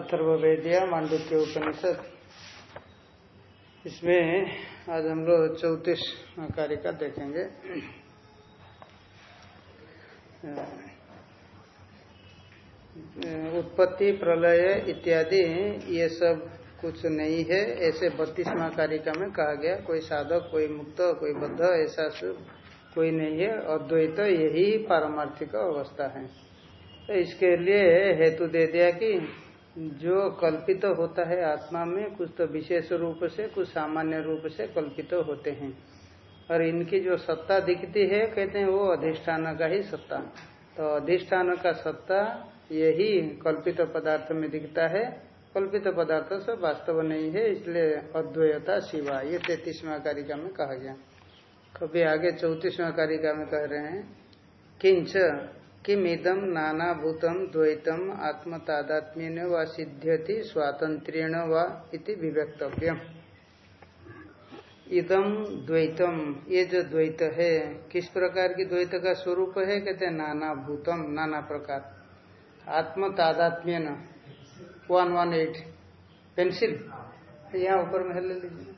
अथर्वेदिया मांडुक्य उपनिषद। इसमें आज हम लोग चौतीस कार्य का देखेंगे। उत्पत्ति, प्रलय इत्यादि, ये सब कुछ नहीं है। ऐसे बत्तीसवा कारिका में कहा गया, कोई साधक, कोई मुक्त, कोई बद्ध, ऐसा कोई नहीं है। अद्वैत यही पारमार्थिक अवस्था है। तो इसके लिए हेतु दे दिया कि जो कल्पित तो होता है आत्मा में, कुछ तो विशेष रूप से, कुछ सामान्य रूप से कल्पित तो होते हैं। और इनकी जो सत्ता दिखती है, कहते हैं वो अधिष्ठान का ही सत्ता। तो अधिष्ठान का सत्ता यही कल्पित पदार्थ में दिखता है। कल्पित पदार्थ सब वास्तव नहीं है, इसलिए अद्वैता शिवा, ये तैतीसवा कारिका में कहा गया। कभी आगे चौतीसवा कारिका में कह रहे हैं, किंच किम इदम नाना भूतम द्वैतम आत्म तादात्म्य व सिद्ध्यति स्वातंत्र्यण व इति विव्यक्तव्य इदम द्वैतम, ये जो द्वैत है, किस प्रकार की द्वैत का स्वरूप है? कहते हैं नाना भूतम नाना प्रकार। आत्म तादात्म्य न वन वन, एट। पेंसिल। यहाँ ऊपर में ले लीजिए।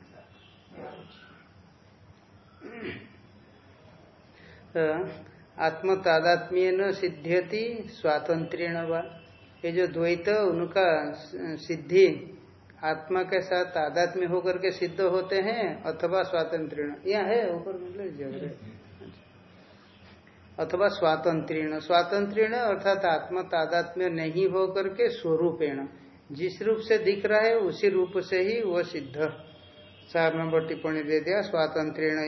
आत्म तादात्म्य न सिद्ध्यति, स्वातंत्र्यण व। ये जो द्वैत, उनका सिद्धि, आत्मा के साथ तादात्म्य होकर के सिद्ध होते हैं, अथवा स्वातंत्र्य यहाँ है, ऊपर मतलब अथवा स्वातंत्र्यण। स्वातंत्र्यण अर्थात आत्म तादात्म्य नहीं होकर के स्वरूपेण। जिस रूप से दिख रहा है, उसी रूप से ही वह सिद्ध। चार नंबर टिप्पणी दे दिया, स्वातंत्र्यण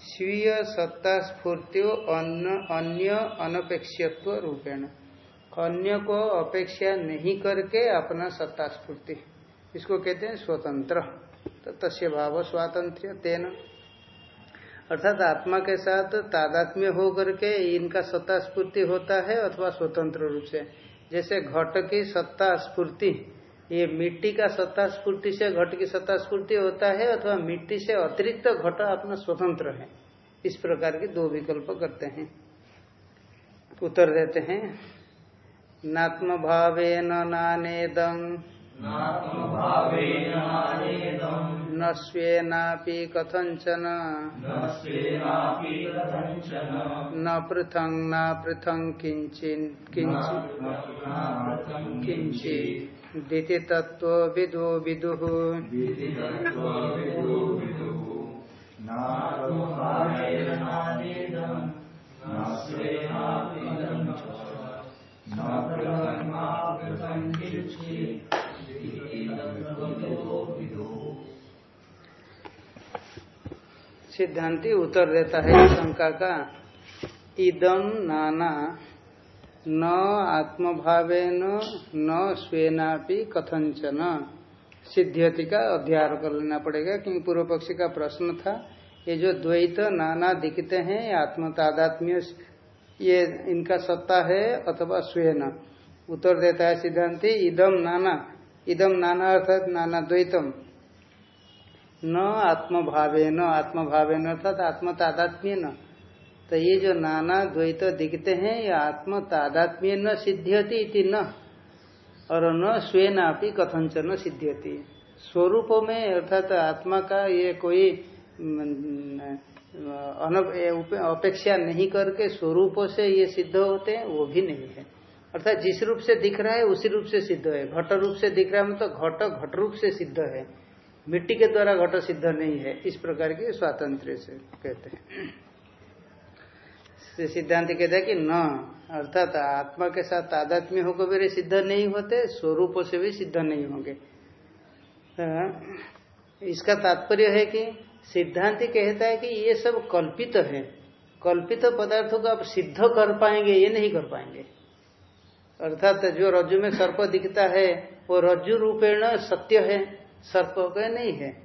स्वीय सत्ता स्फूर्ति अन्य अनपेक्षत्व रूपेण। अन्य को अपेक्षा नहीं करके अपना सत्ता स्फूर्ति। इसको कहते हैं स्वतंत्र। तो तस्य भाव स्वातंत्र तेन। अर्थात आत्मा के साथ तादात्म्य हो करके इनका सत्ता स्फूर्ति होता है अथवा स्वतंत्र रूप से। जैसे घट की सत्ता स्फूर्ति ये मिट्टी का सत्ता स्फूर्ति से घट की सत्ता स्फूर्ति होता है अथवा मिट्टी से अतिरिक्त घट अपना स्वतंत्र है। इस प्रकार के दो विकल्प करते हैं। उत्तर देते हैं। नात्म भावे नानेदं। न स्वेनापि कथंचन न पृथंग न पृथंग किंचिन किंचित दिति तत्व विदु। विदु सिद्धांति उत्तर देता है शंका का। इदम नाना न आत्मभावेन, न स्वेनापि कथंचन सिद्ध्यति का अध्याय कर लेना पड़ेगा, क्योंकि पूर्व पक्षी का प्रश्न था, ये जो द्वैत नाना दिखते हैं आत्म तादात्म्य ये इनका सत्ता है अथवा स्वेन। उत्तर देता है सिद्धांति इदम नाना। इदम नाना अर्थात नाना द्वैतम। न आत्मभावे न आत्मभावे न अर्थात आत्म तादात्म्य न तो ये जो नाना द्वैत दिखते हैं, ये आत्म तादात्म्य न सिद्ध्यति इति न, और न स्वेनापि कथंचन सिद्ध्यति। स्वरूप में अर्थात आत्मा का ये कोई अपेक्षा नहीं करके स्वरूपों से ये सिद्ध होते हैं, वो भी नहीं है। अर्थात जिस रूप से दिख रहा है, उसी रूप से सिद्ध है। घट रूप से दिख रहा है मतलब घट घट रूप से सिद्ध है। मिट्टी के द्वारा घट सिद्ध नहीं है, इस प्रकार के स्वातंत्र से कहते हैं। सिद्धांत कहता है कि न, अर्थात आत्मा के साथ तादात्म्य होकर मेरे सिद्ध नहीं होते, स्वरूप से भी सिद्ध नहीं होंगे। इसका तात्पर्य है कि सिद्धांत कहता है कि ये सब कल्पित है। कल्पित पदार्थों को आप सिद्ध कर पाएँगे, ये नहीं कर पाएँगे। अर्थात जो रज्जु में सर्प दिखता है, वो रज्जु रूपेण सत्य है। सर्प का नहीं है।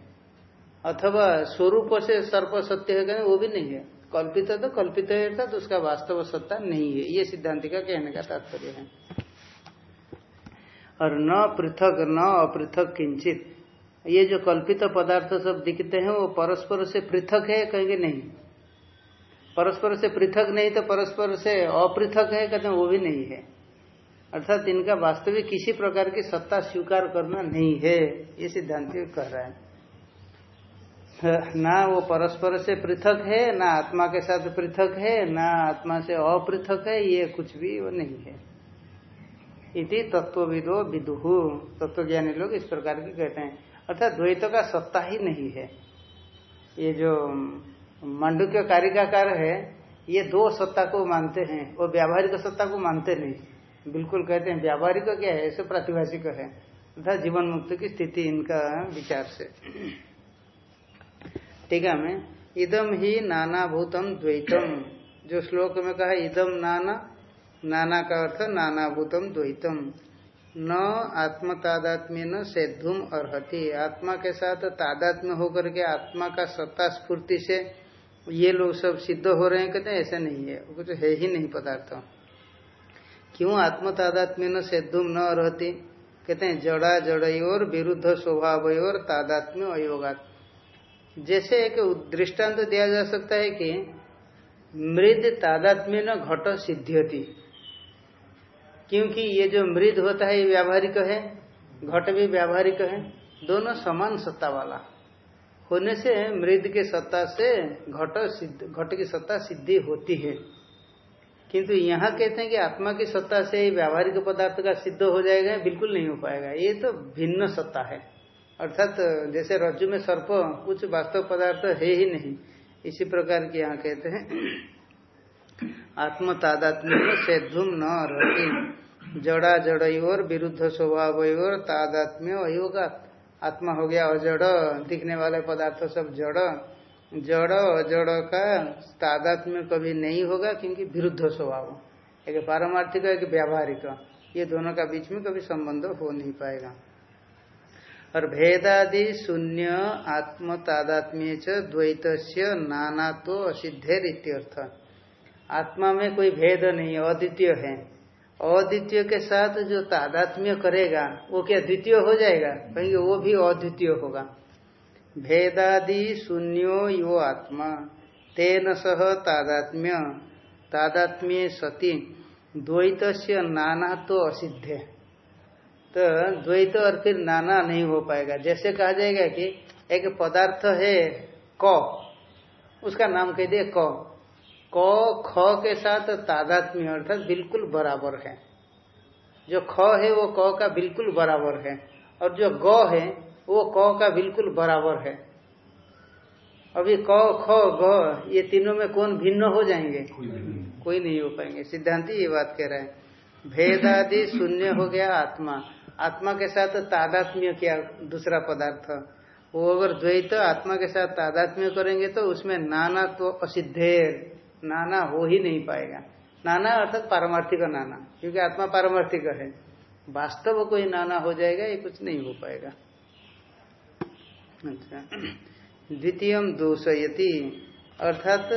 अथवा स्वरूप से सर्प सत्य है वो भी नहीं है। कल्पित तो कल्पित है अर्थात तो उसका वास्तव सत्ता नहीं है। ये सिद्धांति का कहने का तात्पर्य है। और न पृथक, न अपृथक किंचित। ये जो कल्पित पदार्थ सब दिखते हैं, वो परस्पर से पृथक है, कहेंगे नहीं। परस्पर से पृथक नहीं तो परस्पर से अपृथक है, कहते वो भी नहीं है। अर्थात इनका वास्तविक किसी प्रकार की सत्ता स्वीकार करना नहीं है, ये सिद्धांत कह रहा है। ना वो परस्पर से पृथक है, ना आत्मा के साथ पृथक है, ना आत्मा से अपृथक है, ये कुछ भी वो नहीं है। इति तत्वविदो विदुहु तत्वज्ञानी लोग इस प्रकार की कहते हैं। अर्थात द्वैत का सत्ता ही नहीं है। ये जो मंडुक्य कारिकाकार है, ये दो सत्ता को मानते हैं वो व्यावहारिक सत्ता को मानते नहीं। बिल्कुल कहते हैं, व्यावहारिक क्या है? ऐसे प्रातिभाषिक है। अर्थात जीवन मुक्त की स्थिति इनका विचार से। है मैं इदम ही नाना भूतम द्वैतम। जो श्लोक में कहा इदम नाना नाना का अर्थ नाना भूतम द्वैतम। न आत्म तादात्म्य न सेधुम अर्ति आत्मा के साथ तादात्म्य होकर के आत्मा का सत्ता स्फूर्ति से ये लोग सब सिद्ध हो रहे हैं कहते हैं ऐसा नहीं है। कुछ है ही नहीं पदार्थ। क्यों आत्म तादात्म्य न सेधुम न अर्ति कहते हैं, जड़ा जड़ोर विरुद्ध स्वभाव और तादात्म्य अयोगात्म जैसे एक दृष्टांत तो दिया जा सकता है कि मृद तादात्म्य न घट सिद्ध्यति। क्योंकि ये जो मृद होता है, ये व्यावहारिक है, घट भी व्यावहारिक है, दोनों समान सत्ता वाला। होने से मृद के सत्ता से घट सिद्ध, घट की सत्ता सिद्धि होती है। किंतु यहाँ कहते हैं कि आत्मा की सत्ता से व्यावहारिक पदार्थ का सिद्ध हो जाएगा, बिल्कुल नहीं हो पाएगा। ये तो भिन्न सत्ता है। अर्थात जैसे रज्जु में सर्प, कुछ वास्तव पदार्थ है ही नहीं। इसी प्रकार की यहाँ कहते हैं आत्म तादात्म्य से धूम न रहती। जड़ा जड़ विरुद्ध स्वभाव और तादात्म्य अयोगा आत्मा हो गया अजड़, दिखने वाले पदार्थ सब जड़। जड़ अजड़ का तादात्म्य कभी नहीं होगा, क्योंकि विरुद्ध स्वभाव। एक पारमार्थिक एक व्यावहारिक। ये दोनों का बीच में कभी संबंध हो नहीं पाएगा। और भेदादि शून्य आत्म तादात्म्य च द्वैत नाना तो असिद्धेर इत्यर्थ। आत्मा में कोई भेद नहीं, अद्वितीय है। अद्वितीय के साथ जो तादात्म्य करेगा, वो क्या द्वितीय हो जाएगा? कहेंगे वो भी अद्वितीय होगा। भेदादि शून्यो यो आत्मा, तेन सह तादात्म्य तादात्म्य सती द्वैत नाना तो असिद्धे। तो द्वैत और फिर नाना नहीं हो पाएगा। जैसे कहा जाएगा कि एक पदार्थ है क उसका नाम कह दिए क। क ख के साथ तादात्म्य अर्थात बिल्कुल बराबर है। जो ख है वो क का बिल्कुल बराबर है। और जो ग है वो क का बिल्कुल बराबर है। अभी क ख ग ये तीनों में कौन भिन्न हो जाएँगे? कोई नहीं। हो पाएँगे। सिद्धांति ये बात कह रहे हैं। भेद आदि शून्य हो गया आत्मा। आत्मा के साथ तादात्म्य किया दूसरा पदार्थ। वो अगर द्वैत आत्मा के साथ तादात्म्य करेंगे तो उसमें नाना तो असिद्धेर नाना हो ही नहीं पाएगा। नाना अर्थात पारमार्थिक नाना, क्योंकि आत्मा पारमार्थिक है। वास्तव कोई नाना हो जाएगा, ये कुछ नहीं हो पाएगा। अच्छा। द्वितीय दोष दोषयति, अर्थात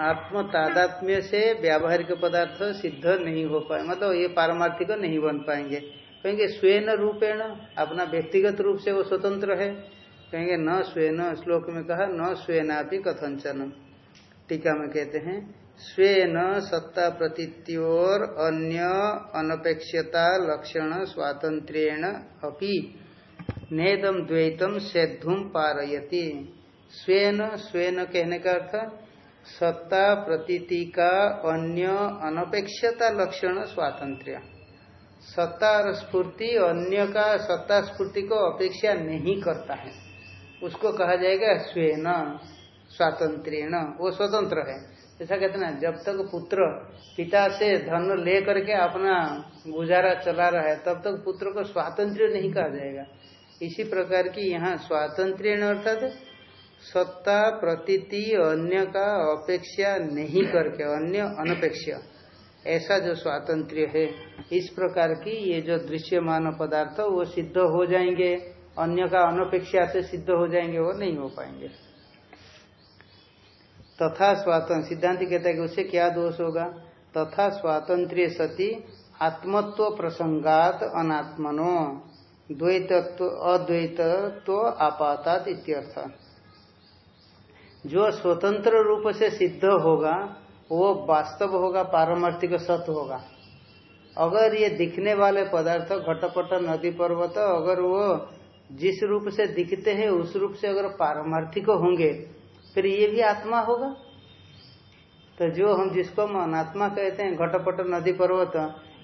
आत्म तादात्म्य से व्यावहारिक पदार्थ सिद्ध नहीं हो पाए मतलब ये पारमार्थिक नहीं बन पाएँगे। कहेंगे स्वयं रूपेण, अपना व्यक्तिगत रूप से वो स्वतंत्र है। कहेंगे न स्वयं श्लोक में कहा, न स्वयनापि कथंचन टीका में कहते हैं, स्वेन सत्ता प्रतीत्योर अन्य अनपेक्षता लक्षण स्वातंत्रेण अपि नेदम द्वैतम सेधुम पारयति। स्वेन स्वेन कहने का अर्थ, सत्ता प्रतीति का अन्य अनपेक्षता लक्षण स्वातंत्र्य सत्ता और स्फूर्ति अन्य का सत्ता स्फूर्ति को अपेक्षा नहीं करता है। उसको कहा जाएगा स्वेन स्वातंत्रण वो स्वतंत्र है। ऐसा कहते ना, जब तक पुत्र पिता से धन ले करके अपना गुजारा चला रहा है, तब तक पुत्र को स्वातंत्र नहीं कहा जाएगा। इसी प्रकार की यहाँ स्वातंत्र अर्थात सत्ता, प्रतीति, अन्य का अपेक्षा नहीं करके, अन्य अनपेक्षा, ऐसा जो स्वातंत्र है। इस प्रकार की ये जो दृश्यमान पदार्थ, वो सिद्ध हो जाएँगे। अन्य का अनपेक्षा से सिद्ध हो जाएँगे, वो नहीं हो पाएँगे। तथा स्वातंत्र सिद्धांत कहता है कि उससे क्या दोष होगा? तथा स्वातंत्र सती आत्मत्व प्रसंगात अनात्मनो, द्वैतत्व अद्वैतत्व आपातात इत्यर्थ। जो स्वतंत्र रूप से सिद्ध होगा, वो वास्तव होगा, पारमार्थिक सत्य होगा। अगर ये दिखने वाले पदार्थ घटपट नदी पर्वत, अगर वो जिस रूप से दिखते हैं, उस रूप से अगर पारमार्थिक होंगे, फिर ये भी आत्मा होगा? तो जो हम जिसको हम अनात्मा कहते हैं, घटपट नदी पर्वत,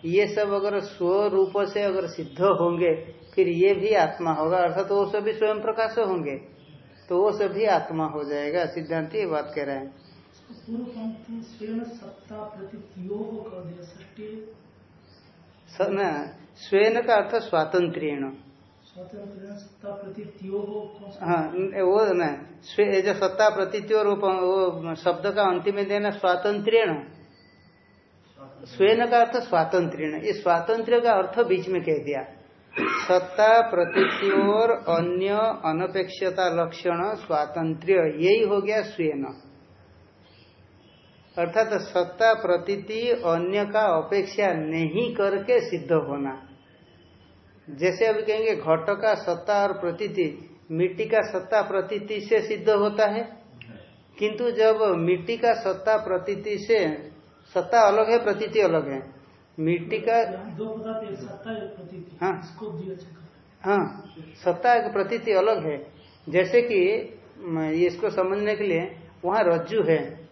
ये सब अगर स्वरूप से अगर सिद्ध होंगे, फिर ये भी आत्मा होगा, अर्थात तो वो सभी स्वयं प्रकाश होंगे तो वो सभी आत्मा हो जाएगा। सिद्धांत ये बात कह रहे हैं। स्वयं का अर्थ स्वातंत्र हाँ वो न जो सत्ता प्रतीत्यो रूप वो शब्द का अंतिम में देना स्वातंत्र स्वयं का अर्थ स्वातंत्र ये स्वातंत्र का अर्थ बीच में कह दिया। सत्ता प्रतीत्योर अन्य अनपेक्षता लक्षण स्वातंत्र यही हो गया स्वयं अर्थात सत्ता प्रतीति अन्य का अपेक्षा नहीं करके सिद्ध होना। जैसे अभी कहेंगे घट का सत्ता और प्रतीति मिट्टी का सत्ता प्रतीति से सिद्ध होता है। किंतु जब मिट्टी का सत्ता प्रतीति से सत्ता अलग है प्रतीति अलग है। मिट्टी का दो हाँ। हाँ सत्ता एक प्रतीति अलग है। जैसे कि इसको समझने के लिए वहाँ रज्जु है।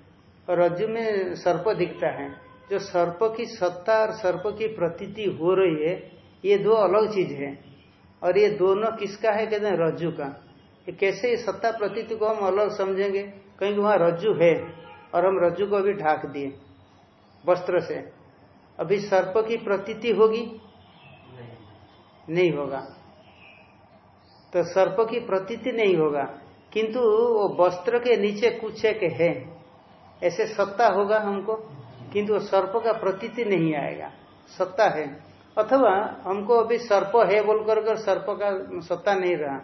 और रज्जु में सर्प दिखता है। जो सर्प की सत्ता और सर्प की प्रतीति हो रही है ये दो अलग चीज़ है। और ये दोनों किसका है? कहते हैं रज्जु का। कैसे सत्ता प्रतीति को हम अलग समझेंगे? कहीं वहाँ रज्जु है और हम रज्जु को अभी ढाक दिए वस्त्र से। अभी सर्प की प्रतीति होगी? नहीं, नहीं होगा। तो सर्प की प्रतीति नहीं होगा। किंतु वो वस्त्र के नीचे कुछ एक है। ऐसे सत्ता होगा हमको, किंतु सर्प का प्रतीति नहीं आएगा। सत्ता है। अथवा हमको अभी सर्प है बोलकर कर सर्प का सत्ता नहीं रहा।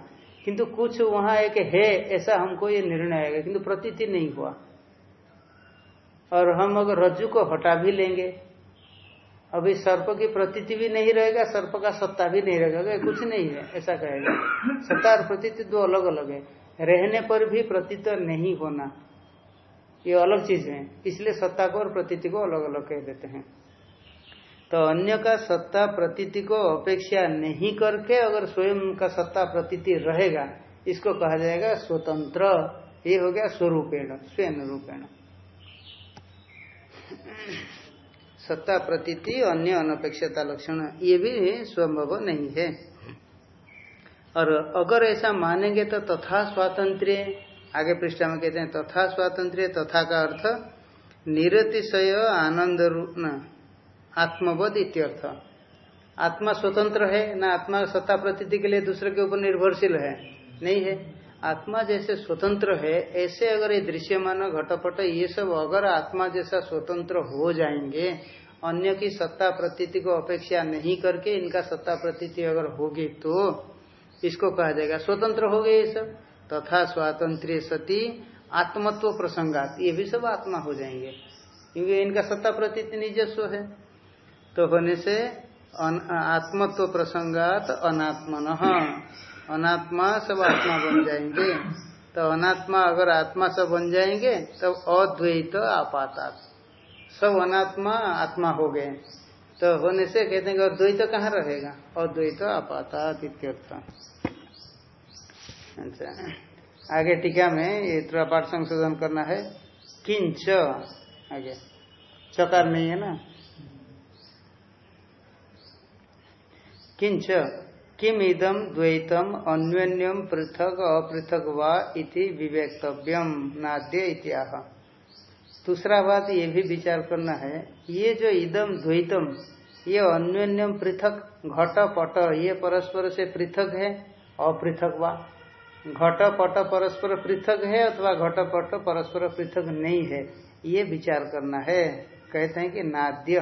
किंतु कुछ वहाँ एक है, ऐसा हमको ये निर्णय आएगा, किंतु प्रतीति नहीं हुआ। और हम अगर रज्जु को हटा भी लेंगे, अभी सर्प की प्रतीति भी नहीं रहेगा, सर्प का सत्ता भी नहीं रहेगा कुछ नहीं है, ऐसा कहेगा। सत्ता और प्रतीति दो अलग अलग है। रहने पर भी प्रतीत नहीं होना। ये अलग चीज़ है। इसलिए सत्ता को और प्रतीति को अलग अलग कह देते हैं। तो अन्य का सत्ता प्रतीति को अपेक्षा नहीं करके अगर स्वयं का सत्ता प्रतीति रहेगा, इसको कहा जाएगा स्वतंत्र। ये हो गया स्वरूपेण, स्वयं रूपेण। सत्ता प्रतीति, अन्य अनपेक्षता लक्षण, ये भी स्वयं नहीं है। और अगर ऐसा मानेंगे तो तथा स्वातंत्र आगे पृष्ठा में कहते हैं, तथा स्वातंत्र तथा का अर्थ, निरतिशय आनंद आत्मवद इत्यर्थ। आत्मा स्वतंत्र है, ना आत्मा सत्ता प्रतीति के लिए दूसरे के ऊपर निर्भरशील है? नहीं है। आत्मा जैसे स्वतंत्र है, ऐसे अगर ये दृश्यमान, घटपट, ये सब अगर आत्मा जैसा स्वतंत्र हो जाएँगे, अन्य की सत्ता प्रतीति को अपेक्षा नहीं करके इनका सत्ता प्रतीति अगर होगी तो इसको कहा जाएगा, स्वतंत्र हो गए ये सब। तथा स्वातंत्र सती आत्मत्व प्रसंगात, ये भी सब आत्मा हो जाएँगे। क्योंकि इनका सत्ता प्रतीत निजस्व है। तो होने से आत्मत्व प्रसंगात अनात्मन अनात्मा सब आत्मा बन जाएँगे। तो अनात्मा अगर आत्मा सब बन जाएँगे, तब अद्वैत आपाता सब अनात्मा आत्मा हो गए। तो होने से कहते हैं अद्वैत कहाँ रहेगा? अद्वैत आपाता अच्छा। आगे टीका में ये थोड़ा पाठ संशोधन करना है। किंच। आगे। चकार नहीं है ना? किंच। किम इदम द्वैतम अन्योन्यम पृथक अपृथक वा इति विवेक्तव्यम। नाद्य इत्याह। दूसरा बात ये भी विचार करना है। ये जो इदम द्वैतम, ये अन्योन्यम पृथक घट पट ये परस्पर से पृथक है, अपृथक वा। घट पट परस्पर पृथक है अथवा घट पट परस्पर पृथक नहीं है, ये विचार करना है। कहते हैं कि नाद्य।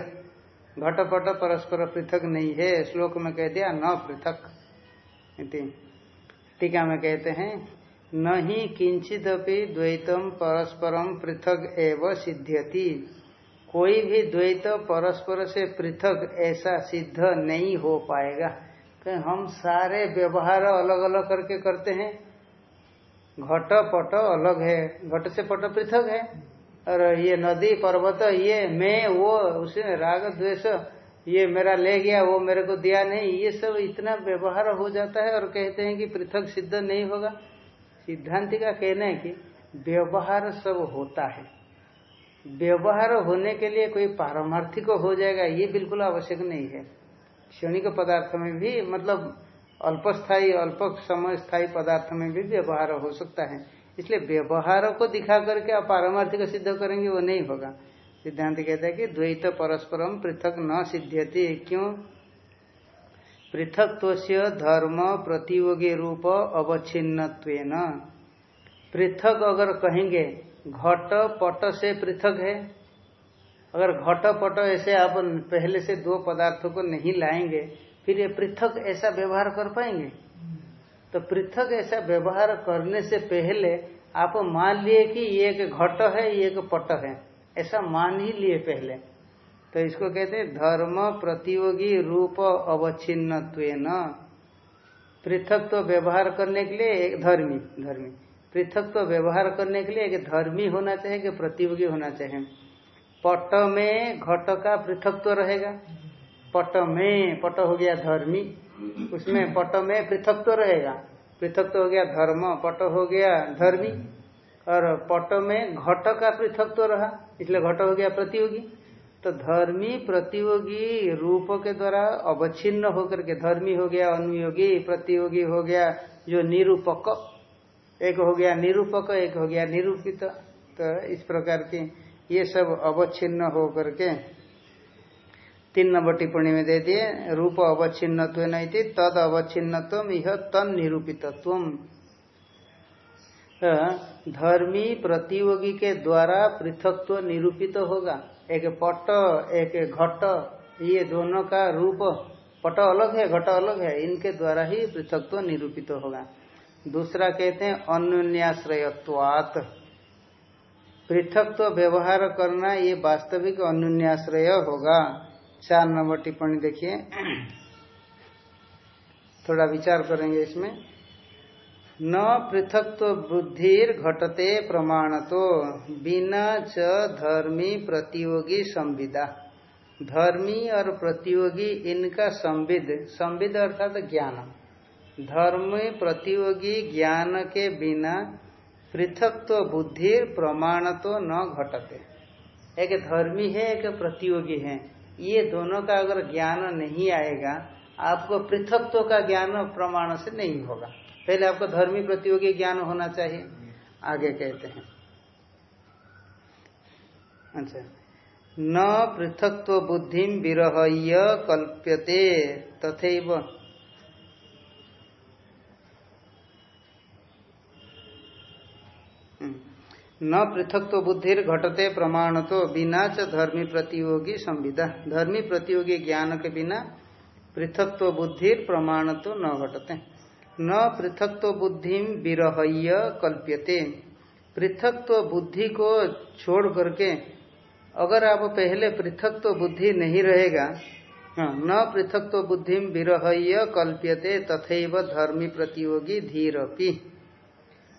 घट पट परस्पर पृथक नहीं है, श्लोक में कह दिया, न पृथक। टीका में कहते हैं न ही किंचित द्वैतम परस्परम पृथक एवं सिद्ध्यति। कोई भी द्वैत परस्पर से पृथक ऐसा सिद्ध नहीं हो पाएगा। कि हम सारे व्यवहार अलग अलग करके करते हैं। घट पट अलग है। घट से पट पृथक है। और ये नदी, पर्वत, ये मैं, वो, उसमें राग, द्वेष, ये मेरा ले गया, वो मेरे को दिया नहीं, ये सब इतना व्यवहार हो जाता है और कहते हैं कि पृथक सिद्ध नहीं होगा। सिद्धांति का कहना है कि व्यवहार सब होता है। व्यवहार होने के लिए कोई पारमार्थिक हो जाएगा, ये बिल्कुल आवश्यक नहीं है। क्षणिक पदार्थ में भी मतलब अल्पस्थायी अल्प समय स्थायी पदार्थ में भी व्यवहार हो सकता है। इसलिए व्यवहार को दिखा करके आप पारमार्थिक सिद्ध करेंगे, वो नहीं होगा। सिद्धांत कहता है कि द्वैत परस्परम पृथक न सिद्ध्यति, क्यों? पृथक धर्म प्रतियोगी रूप अवच्छिन्न पृथक अगर कहेंगे, घट पट से पृथक है। अगर घट पट ऐसे आप पहले से दो पदार्थों को नहीं लाएँगे फिर ये पृथक ऐसा व्यवहार कर पाएँगे? तो पृथक ऐसा व्यवहार करने से पहले आप मान लिए कि ये एक घट है, ये एक पट है। ऐसा मान ही लिए पहले। तो इसको कहते हैं धर्म प्रतियोगी रूप अवच्छिन्न पृथक तो व्यवहार करने के लिए एक धर्मी धर्मी। पृथक तो व्यवहार करने के लिए एक धर्मी होना चाहिए कि प्रतियोगी होना चाहिए। पट में घट का पृथक तो रहेगा। पट में पट हो गया धर्मी। उसमें पट में पृथक तो रहेगा। पृथक तो हो गया धर्म, पट हो गया धर्मी। और पट में घट का पृथक तो रहा, इसलिए घट हो गया प्रतियोगी। तो धर्मी प्रतियोगी रूप के द्वारा अवच्छिन्न होकर के धर्मी हो गया, अनुयोगी प्रतियोगी हो गया, जो निरूपक। एक हो गया निरूपक, एक हो गया निरूपित। तो इस प्रकार के ये सब अवच्छिन्न होकर करके तीन नंबर टिप्पणी में दे दिए रूप अवच्छिन्न नहीं थी तद अवच्छिन्न यह तन निरूपितत्व धर्मी प्रतियोगी के द्वारा पृथकत्व निरूपित होगा। एक पट, एक घट, ये दोनों का रूप, पट अलग है, घट अलग है, इनके द्वारा ही पृथकत्व निरूपित होगा। दूसरा कहते हैं अनुन्याश्रयत्वात पृथकत्व व्यवहार करना ये वास्तविक अनुन्याश्रय होगा। चार नंबर टिप्पणी देखिए। थोड़ा विचार करेंगे इसमें। न पृथकत्व बुद्धिर घटते प्रमाण तो बिना च धर्मी प्रतियोगी संविदा। धर्मी और प्रतियोगी इनका संविद। संविद अर्थात ज्ञान। धर्म प्रतियोगी ज्ञान के बिना पृथकत्व बुद्धि प्रमाण तो न घटते। एक धर्मी है, एक प्रतियोगी है। ये दोनों का अगर ज्ञान नहीं आएगा, आपको पृथकत्व का ज्ञान प्रमाण से नहीं होगा। पहले आपको धर्मी प्रतियोगी ज्ञान होना चाहिए। आगे कहते हैं। अच्छा। न पृथक्व बुद्धि विरहय कल्प्यते, तथैव न पृथक तो बुद्धि घटते प्रमाण तो बिना च धर्मी प्रतियोगी संविदा। धर्मी प्रतियोगी ज्ञान के बिना पृथक तो बुद्धि प्रमाण तो न घटते। न पृथक तो बुद्धि विरहय कल्प्यते। पृथक तो बुद्धि को छोड़ करके अगर आप पहले पृथक तो बुद्धि नहीं रहेगा हाँ, न पृथक तो बुद्धि विरहय कल्प्यते तथैव धर्मी प्रतियोगी धीरपी।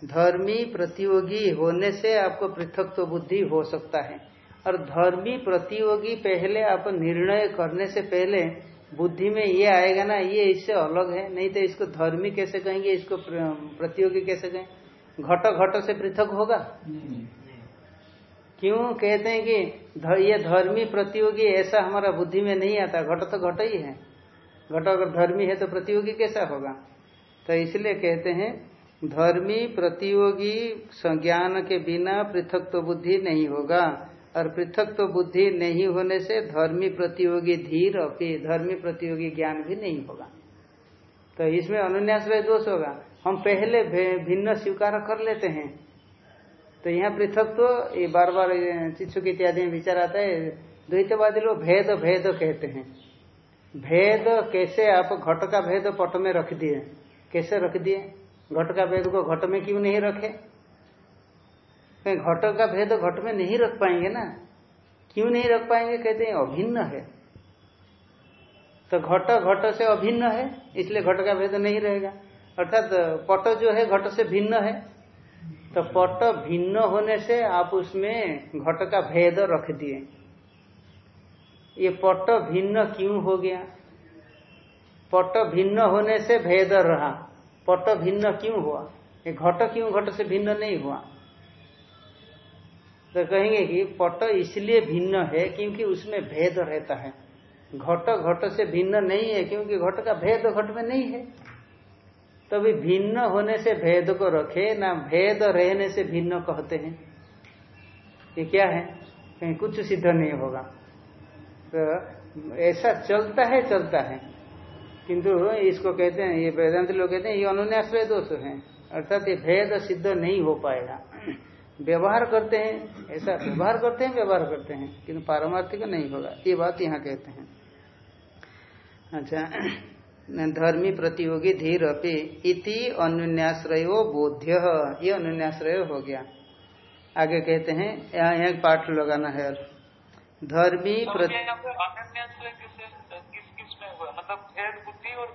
धर्मी प्रतियोगी होने से आपको पृथक तो बुद्धि हो सकता है। और धर्मी प्रतियोगी पहले आप निर्णय करने से पहले बुद्धि में ये आएगा ना ये इससे अलग है नहीं तो इसको धर्मी कैसे कहेंगे इसको प्रतियोगी कैसे कहें? घट घट से पृथक होगा? क्यों? कहते हैं कि ये धर्मी प्रतियोगी ऐसा हमारा बुद्धि में नहीं आता घट तो घट ही है। घट अगर धर्मी है तो प्रतियोगी कैसा होगा? तो इसलिए कहते हैं धर्मी प्रतियोगी संज्ञान के बिना पृथक तो बुद्धि नहीं होगा। और पृथक तो बुद्धि नहीं होने से धर्मी प्रतियोगी धीर और धर्मी प्रतियोगी ज्ञान भी नहीं होगा। तो इसमें अनुन्यास अनुन्याश्रय दोष होगा। हम पहले भिन्न स्वीकार कर लेते हैं। तो यहाँ पृथक तो ये बार बार चित्सुक इत्यादि में विचार आता है, द्वैतवादी लोग भेद भेद कहते हैं। भेद कैसे आप घट का भेद पट में रख दिए? कैसे रख दिए? घट का भेद को घट में क्यों नहीं रखे? कहीं घट का भेद घट में नहीं रख पाएँगे ना? क्यों नहीं रख पाएँगे? कहते हैं, अभिन्न है। तो घट घट से अभिन्न है, इसलिए घट का भेद नहीं रहेगा। अर्थात पट जो है, घट से भिन्न है। तो पट भिन्न होने से आप उसमें घट का भेद रख दिए। ये पट भिन्न क्यों हो गया? पट भिन्न होने से भेद रहा। पट भिन्न क्यों हुआ? ये घट क्यों, घट से भिन्न नहीं हुआ? तो कहेंगे कि पट इसलिए भिन्न है क्योंकि उसमें भेद रहता है। घट घट से भिन्न नहीं है क्योंकि घट का भेद घट में नहीं है। तभी भिन्न होने से भेद को रखे, ना भेद रहने से भिन्न कहते हैं। ये क्या है? कहीं कुछ सिद्ध नहीं होगा। तो ऐसा चलता है चलता है। किंतु इसको कहते हैं, ये वेदांत लोग कहते हैं, ये अनुन्याश्रय दोष है। अर्थात ये भेद सिद्ध नहीं हो पाएगा। व्यवहार करते हैं, ऐसा व्यवहार करते हैं, व्यवहार करते हैं, किंतु पारमार्थिक नहीं होगा। ये बात यहाँ कहते हैं। अच्छा धर्मी प्रतियोगी धीर अपी इति अनुन्याश्रय बोध्य। ये अनुन्याश्रय हो गया। आगे कहते हैं, यहाँ यहाँ पाठ लगाना है। धर्मी प्रति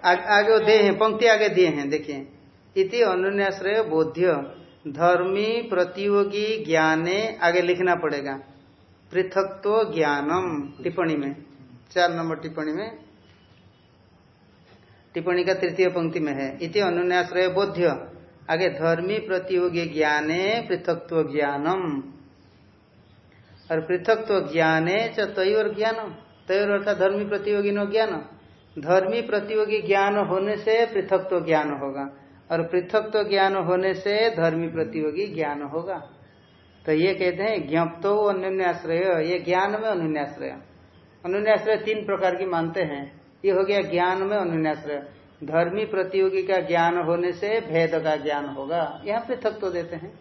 आगे दे हैं, पंक्ति आगे दिए हैं, देखिए। इति अनुन्याश्रय बोध्य। धर्मी प्रतियोगी ज्ञाने, आगे लिखना पड़ेगा। पृथकत्व ज्ञानम, टिप्पणी में। चार नंबर टिप्पणी में। टिप्पणी का तृतीय पंक्ति में है। इति अनुन्याश्रय बोध्य। आगे, धर्मी प्रतियोगी ज्ञाने, पृथकत्व ज्ञानम। और पृथकत्व ज्ञाने च तयोर ज्ञानम। तयोर अर्थात धर्मी प्रतियोगी नो ज्ञान धर्मी प्रतियोगी ज्ञान होने से पृथकत्व ज्ञान होगा, और पृथकत्व ज्ञान होने से धर्मी प्रतियोगी ज्ञान होगा। तो ये कहते हैं, ज्ञप्तो अनुन्याश्रय ये ज्ञान में अनुन्याश्रय अनुन्याश्रय तीन प्रकार की मानते हैं। ये हो गया ज्ञान में अनुन्याश्रय धर्मी प्रतियोगी का ज्ञान होने से भेद का ज्ञान होगा। यहाँ पृथक तो देते हैं।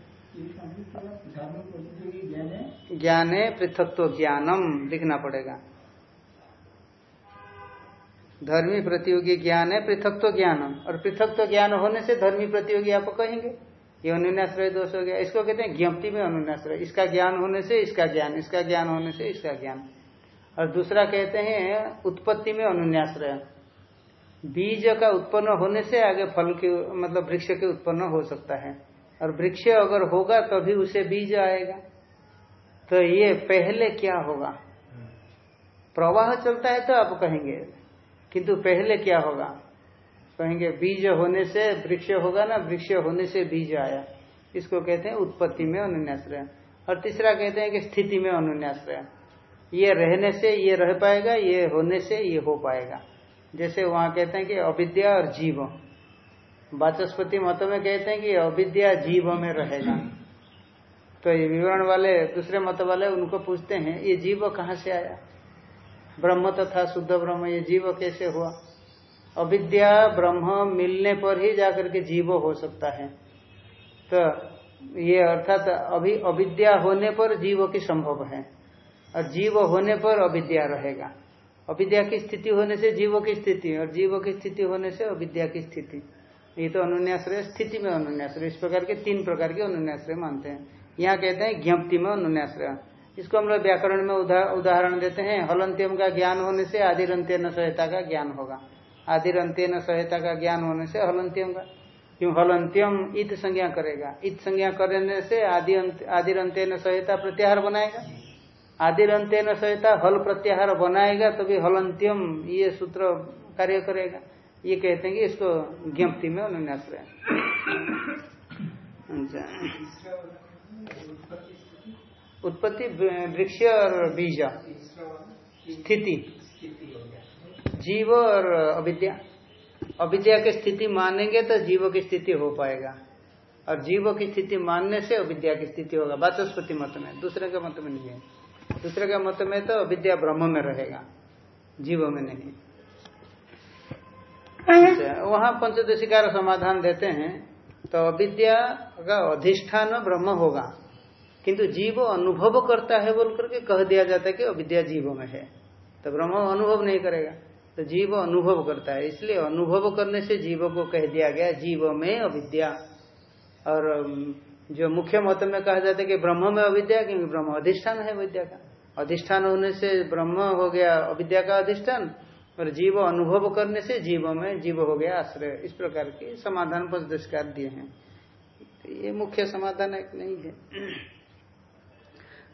ज्ञाने पृथकत्व ज्ञानम, लिखना पड़ेगा। धर्मी प्रतियोगी ज्ञान है पृथकत्व ज्ञान। और पृथकत्व ज्ञान होने से धर्मी प्रतियोगी आप कहेंगे ये अनुन्याश्रय दोष हो गया। इसको कहते हैं ज्ञप्ति में अनुन्याश्रय। इसका ज्ञान होने से इसका ज्ञान इसका ज्ञान होने से इसका ज्ञान। और दूसरा कहते हैं उत्पत्ति में अनुन्याश्रय। बीज का उत्पन्न होने से आगे फल के मतलब वृक्ष के उत्पन्न हो सकता है। और वृक्ष अगर होगा तभी उसे बीज आएगा। तो ये पहले क्या होगा? प्रवाह चलता है तो आप कहेंगे किंतु पहले क्या होगा? कहेंगे, बीज होने से वृक्ष होगा ना? वृक्ष होने से बीज आया। इसको कहते हैं उत्पत्ति में अनुन्याश्रय। और तीसरा कहते हैं कि स्थिति में अनुन्याश्रय। ये रहने से ये रह पाएगा, ये होने से ये हो पाएगा। जैसे वहाँ कहते हैं कि अविद्या और जीव। वाचस्पति मत में कहते हैं कि अविद्या जीव में रहेगा। तो ये विवरण वाले, दूसरे मत वाले उनको पूछते हैं, ये जीव कहाँ से आया? ब्रह्म तथा शुद्ध ब्रह्म, ये जीव कैसे हुआ? अविद्या ब्रह्म मिलने पर ही जाकर के जीव हो सकता है। तो ये अर्थात अभी, अविद्या होने पर जीव की संभव है, और जीव होने पर अविद्या रहेगा। अविद्या की स्थिति होने से जीवों की स्थिति, और जीव की स्थिति होने से अविद्या की स्थिति। ये तो अनुन्याश्रय, स्थिति में अनुन्याश्रय, इस प्रकार के तीन प्रकार के अनुन्याश्रय मानते हैं। यहाँ कहते हैं ज्ञप्ति में अनुन्याश्रय। इसको हम लोग व्याकरण में उदाहरण देते हैं। हलंत्यम का ज्ञान होने से आदिरंत्यन सहायता का ज्ञान होगा। आदिरंत्यन सहायता का ज्ञान होने से हलंत्यम का। क्यों? हलंत्यम इत संज्ञा करेगा। इत संज्ञा करने से आदि आदिरंत्यन सहायता प्रत्याहार बनाएगा। आदिरंत्यन सहिता हल प्रत्याहार बनाएगा तभी हलंत्यम ये सूत्र कार्य करेगा। ये कहते हैं कि इसको ज्ञप्ति में अनुन्याश्रय अच्छा। उत्पत्ति वृक्ष और बीज। स्थिति। जीव और अविद्या। अविद्या की स्थिति मानेंगे तो जीव की स्थिति हो पाएगा। और जीव की स्थिति मानने से अविद्या की स्थिति होगा। वाचस्पति मत में। दूसरे के मत में नहीं है। दूसरे के मत में तो अविद्या ब्रह्म में रहेगा। जीव में नहीं। अच्छा, वहाँ पंचदशिकार समाधान देते हैं। तो अविद्या का अधिष्ठान ब्रह्म होगा। किंतु जीव अनुभव करता है बोल करके कह दिया जाता है कि अविद्या जीव में है। तो ब्रह्म अनुभव नहीं करेगा। तो जीव अनुभव करता है। इसलिए अनुभव करने से जीव को कह दिया गया, जीव में अविद्या। और जो मुख्य मत में कहा जाता है कि ब्रह्म में अविद्या, क्योंकि ब्रह्म अधिष्ठान है विद्या का। अधिष्ठान होने से ब्रह्म हो गया अविद्या का अधिष्ठान, और जीव अनुभव करने से जीव में जीव हो गया आश्रय। इस प्रकार के समाधान पर दुष्कार दिए हैं। तो ये मुख्य समाधान एक नहीं है।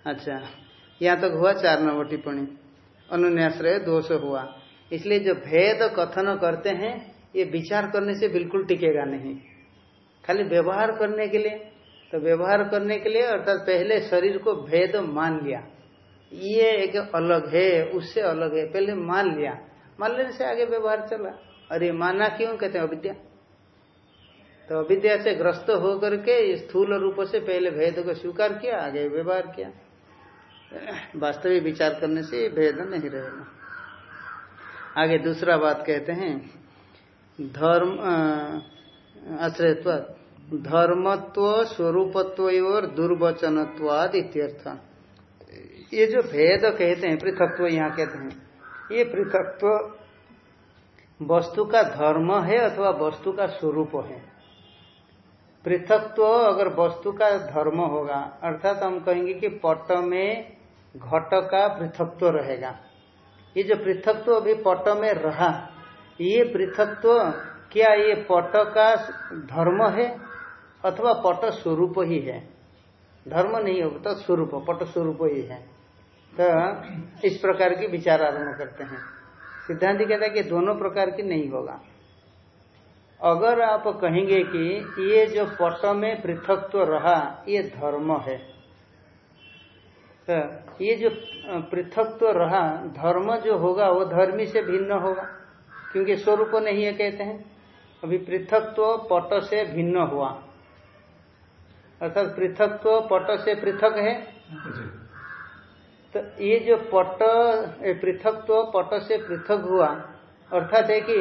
अच्छा यहाँ तक तो हुआ चार नंबर टिप्पणी अनुन्याश्रय दोष हुआ। इसलिए जो भेद कथन करते हैं, ये विचार करने से बिल्कुल टिकेगा नहीं। खाली व्यवहार करने के लिए तो व्यवहार करने के लिए, अर्थात पहले शरीर को भेद मान लिया। ये एक अलग है, उससे अलग है, पहले मान लिया। मान लेने से आगे व्यवहार चला। ये माना क्यों? कहते हैं अविद्या। तो अविद्या से ग्रस्त होकर के स्थूल रूप से पहले भेद को स्वीकार किया, आगे व्यवहार किया। वास्तविक विचार करने से भेद नहीं रहेगा। आगे दूसरा बात कहते हैं, धर्म आश्रयत्व, धर्मत्व, स्वरूपत्व और दुर्वचनत्वाद इत्यर्थ। ये जो भेद कहते हैं, पृथकत्व यहाँ कहते हैं, ये पृथकत्व वस्तु का धर्म है अथवा वस्तु का स्वरूप है। पृथकत्व अगर वस्तु का धर्म होगा, अर्थात हम कहेंगे कि पट में घट का पृथकत्व रहेगा। ये जो पृथकत्व अभी पट में रहा, ये पृथकत्व क्या ये पट का धर्म है अथवा पट स्वरूप ही है? धर्म नहीं होगा तो स्वरूप, पट स्वरूप ही है। तो इस प्रकार की विचार आरंभ करते हैं। सिद्धांत कहता है कि दोनों प्रकार की नहीं होगा। अगर आप कहेंगे कि ये जो पट में पृथकत्व रहा, ये धर्म है तो ये जो पृथक तो रहा धर्म जो होगा वो धर्मी से भिन्न होगा। क्योंकि स्वरूप नहीं है कहते हैं। अभी पृथकत्व तो पट से भिन्न हुआ। अर्थात पृथकत्व पट से पृथक है। तो ये जो पट पृथकत्व पट से पृथक हुआ अर्थात है कि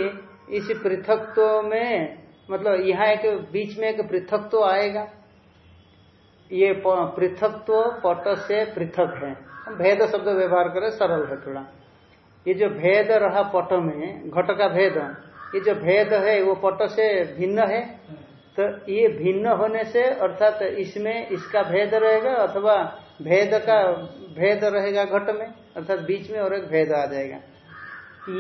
इस पृथकत्व में मतलब यहाँ एक बीच में एक पृथकत्व आएगा। ये पृथकत्व पट से पृथक है। भेद शब्द व्यवहार करें, सरल है थोड़ा। ये जो भेद रहा पट में, घट का भेद, ये जो भेद है, वो पट से भिन्न है? तो ये भिन्न होने से, अर्थात इसमें इसका भेद रहेगा अथवा भेद का, भेद रहेगा घट में, अर्थात बीच में और एक भेद आ जाएगा।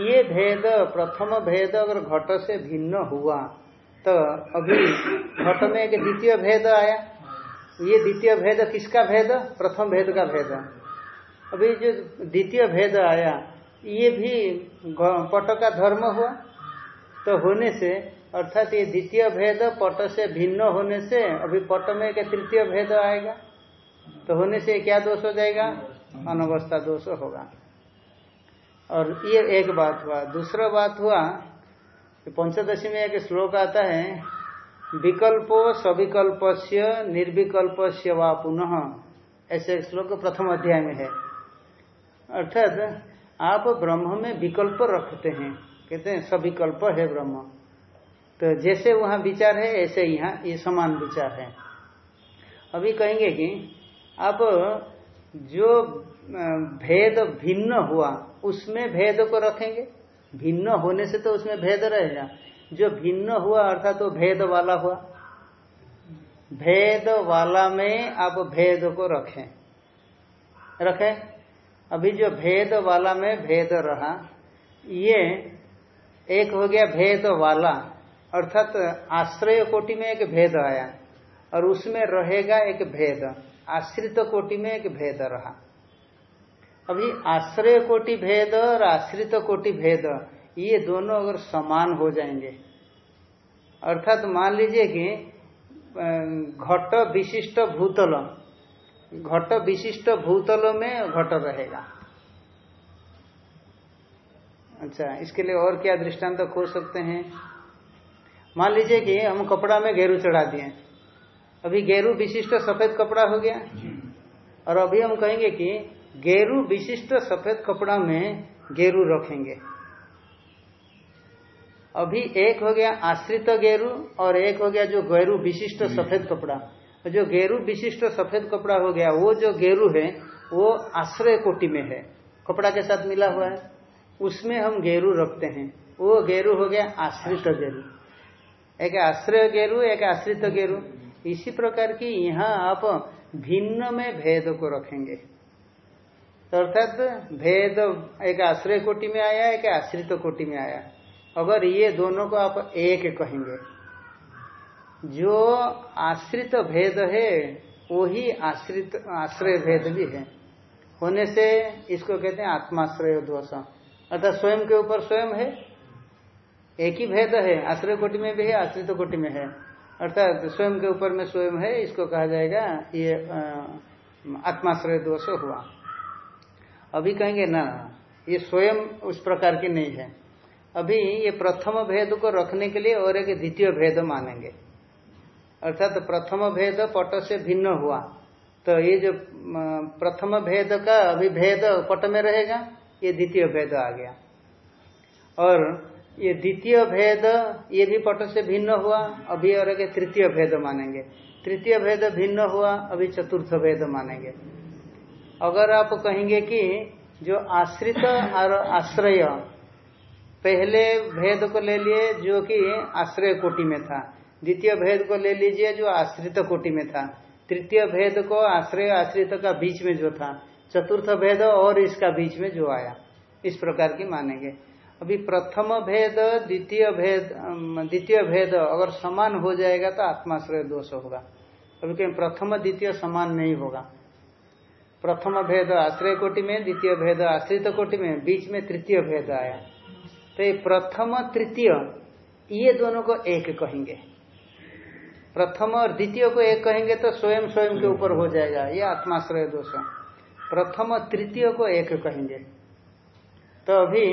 ये भेद, प्रथम भेद अगर घट से भिन्न हुआ तो अभी घट में एक द्वितीय भेद आया। ये द्वितीय भेद किसका भेद? प्रथम भेद का भेद। अभी जो द्वितीय भेद आया, ये भी पट का धर्म हुआ। तो होने से, अर्थात ये द्वितीय भेद पट से भिन्न होने से, अभी पट में एक तृतीय भेद आएगा। तो होने से क्या दोष हो जाएगा? अनवस्था दोष होगा। और ये एक बात हुआ। दूसरा बात हुआ पंचदशी में एक श्लोक आता है विकल्पो सविकल्प से निर्विकल्प से वा पुनः। ऐसे श्लोक प्रथम अध्याय में है। अर्थात आप ब्रह्म में विकल्प रखते हैं। कहते हैं, सविकल्प है ब्रह्म। तो जैसे वहाँ विचार है, ऐसे यहाँ ये समान विचार है। अभी कहेंगे कि आप जो भेद भिन्न हुआ, उसमें भेद को रखेंगे। भिन्न होने से तो उसमें भेद रहेगा। जो भिन्न हुआ अर्थात तो भेद वाला हुआ। भेद वाला में आप भेद को रखें। रखें? अभी जो भेद वाला में भेद रहा, ये एक हो गया भेद वाला, अर्थात आश्रय कोटि में एक भेद आया, और उसमें रहेगा एक भेद, आश्रित कोटि में एक भेद रहा। अभी आश्रय कोटि भेद और आश्रित कोटि भेद ये दोनों अगर समान हो जाएँगे। अर्थात तो मान लीजिए कि घट विशिष्ट भूतल घट विशिष्ट भूतल में घट रहेगा। अच्छा इसके लिए और क्या दृष्टांत तो खोज सकते हैं? मान लीजिए कि हम कपड़ा में गेरू चढ़ा दिए। अभी गेरू विशिष्ट सफ़ेद कपड़ा हो गया। और अभी हम कहेंगे कि गेरू विशिष्ट सफ़ेद कपड़ा में गेरू रखेंगे। अभी एक हो गया आश्रित गेरू और एक हो गया जो गेरू विशिष्ट सफ़ेद कपड़ा। जो गेरू विशिष्ट सफ़ेद कपड़ा हो गया वो जो गेरू है वो आश्रय कोटि में है। कपड़ा के साथ मिला हुआ है। उसमें हम गेरू रखते हैं। वो गेरू हो गया आश्रित गेरू। एक आश्रय गेरू एक आश्रित गेरू। इसी प्रकार की यहाँ आप भिन्न में भेद को रखेंगे। तो अर्थात भेद एक आश्रय कोटि में आया एक आश्रित कोटि में आया। अगर ये दोनों को आप एक कहेंगे, जो आश्रित भेद है, वही आश्रित, आश्रय भेद भी है। होने से इसको कहते हैं आत्माश्रय दोष। अर्थात स्वयं के ऊपर स्वयं है, एक ही भेद है, आश्रय कोटि में भी है, आश्रित कोटि में है। अर्थात स्वयं के ऊपर में स्वयं है, इसको कहा जाएगा, ये आत्माश्रय दोष हुआ। अभी कहेंगे ना, ये स्वयं उस प्रकार की नहीं है। अभी ये प्रथम भेद को रखने के लिए और एक द्वितीय भेद मानेंगे। अर्थात तो प्रथम भेद पट से भिन्न हुआ। तो ये जो प्रथम भेद का अभी भेद पट में रहेगा, ये द्वितीय भेद आ गया। और ये द्वितीय भेद, ये भी पट से भिन्न हुआ, अभी और एक तृतीय भेद मानेंगे। तृतीय भेद भिन्न हुआ, अभी चतुर्थ भेद मानेंगे। अगर आप कहेंगे कि जो आश्रित और आश्रय पहले भेद को ले लिए जो कि आश्रय कोटि में था। द्वितीय भेद को ले लीजिए जो आश्रित कोटि में था। तृतीय भेद को आश्रय आश्रित का बीच में जो था। चतुर्थ भेद और इसका बीच में जो आया। इस प्रकार की मानेंगे। अभी प्रथम भेद, द्वितीय भेद द्वितीय भेद अगर समान हो जाएगा तो आत्माश्रय दोष होगा। अभी कहीं प्रथम, द्वितीय समान नहीं होगा। प्रथम भेद आश्रय कोटि में, द्वितीय भेद आश्रित कोटि में, बीच में तृतीय भेद आया। तो प्रथम तृतीय, ये दोनों को एक कहेंगे। प्रथम और द्वितीय को एक कहेंगे तो स्वयं स्वयं के ऊपर हो जाएगा, ये आत्माश्रय दोष प्रथम तृतीय को एक कहेंगे। तो अभी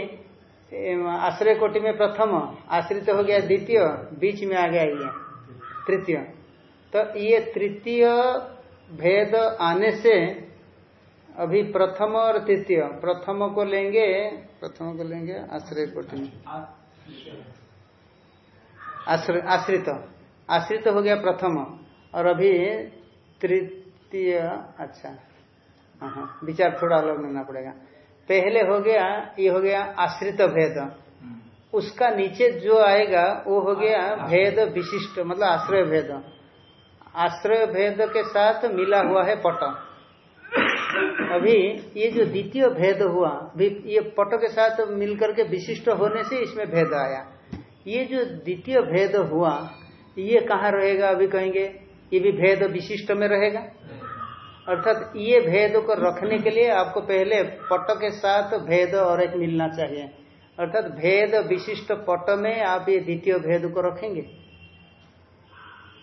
आश्रय कोटि में प्रथम, आश्रित तो हो गया द्वितीय, बीच में आ गया ये, तृतीय। तो ये तृतीय भेद आने से अभी प्रथम और तृतीय। प्रथम को लेंगे, प्रथम को लेंगे आश्रय में आश्रित। आश्रित हो गया प्रथम। और अभी तृतीय अच्छा। हाँ विचार थोड़ा अलग लेना पड़ेगा। पहले हो गया, ये हो गया आश्रित भेद। उसका नीचे जो आएगा, वो हो गया भेद विशिष्ट मतलब आश्रय भेद। आश्रय भेद के साथ मिला हुआ है पट। अभी ये जो द्वितीय भेद हुआ ये पट के साथ मिलकर के विशिष्ट होने से इसमें भेद आया। ये जो द्वितीय भेद हुआ, ये कहाँ रहेगा अभी कहेंगे? ये भी भेद विशिष्ट में रहेगा। अर्थात ये भेद को रखने के लिए आपको पहले पट के साथ भेद और एक मिलना चाहिए। अर्थात भेद विशिष्ट पट में आप ये द्वितीय भेद को रखेंगे।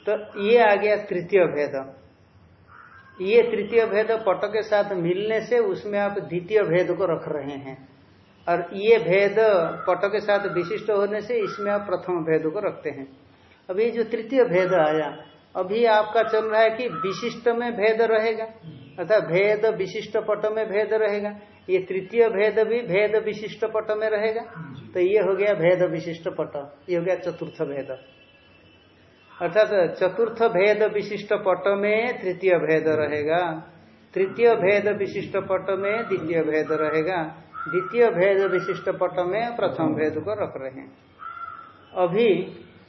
तो ये आ गया तृतीय भेद। ये तृतीय भेद पट के साथ मिलने से उसमें आप द्वितीय भेद को रख रहे हैं। और ये भेद पट के साथ विशिष्ट होने से इसमें आप प्रथम भेद को रखते हैं। अभी जो तृतीय भेद आया अभी आपका चल रहा है कि विशिष्ट में भेद रहेगा अर्थात भेद विशिष्ट पट में भेद रहेगा। ये तृतीय भेद भी भेद विशिष्ट पट में रहेगा। तो ये हो गया भेद विशिष्ट पट ये हो गया चतुर्थ भेद। अर्थात चतुर्थ भेद विशिष्ट पट में तृतीय भेद रहेगा। तृतीय भेद विशिष्ट पट में द्वितीय भेद रहेगा। द्वितीय भेद विशिष्ट पट में प्रथम भेद को रख रहे हैं। अभी